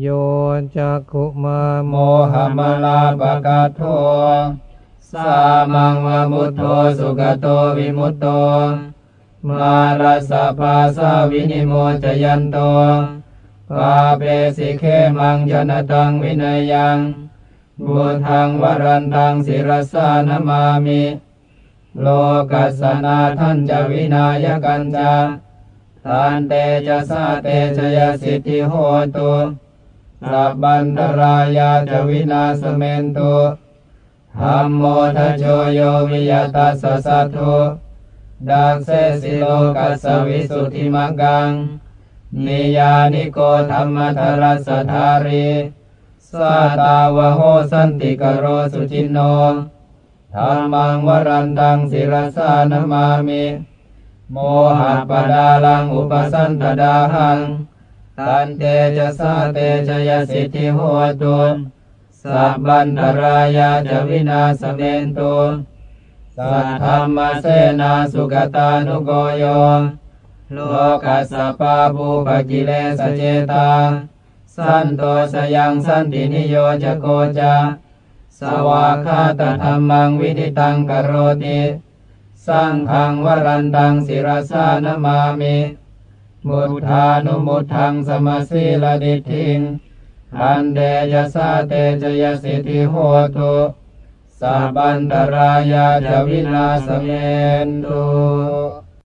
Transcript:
โยจักขุมาโมหมลาปะกาโทสามังวมุตโตสุขโตวิมุตโตมารัสะภาสาวินิโมจยันโตปาเปสิเคมังยนตังวินัยยังบุทังวรันตังศิรสานมามิ โลกัสนาท่านจะวินายกันจาตันเตชะสาเต ชะยะสิทธิโหตุ สัพพันตะรายา จะ วินาสะเมนตุธัมโมทธะโช โยวิยะ ตัสสะสัตถุ ทัสเสสิโลกัสสะ วิสุทธิมัคคัง นิยยานิโกธัมมะธะรัสสะ ธารีสาตาวะโหสันติกะโรสุจิณโณ ธัมมัง วะรันตัง สิระสา นะมามิ โมหะปดาลังอุปสันตดาหัง ตันเตจะสาเตชยสิทธิโหตุสัพบันตรายาจะวินาสเมนตุสัทธรรมเสนาสุกตานุโกโยโลกัสสะปาภูปกิเลสเจตา สันโตสยังสันตินิโยจะโกจาสวากาตธรรมังวิธิตังกโรติ สังฆังวรันตังศิรสานมามิ มุทานุมุทังสมสีลดิทิงอันเดยสาเตจยสิทธิโหตุสัพพันตรายาจวินาสเมนตุ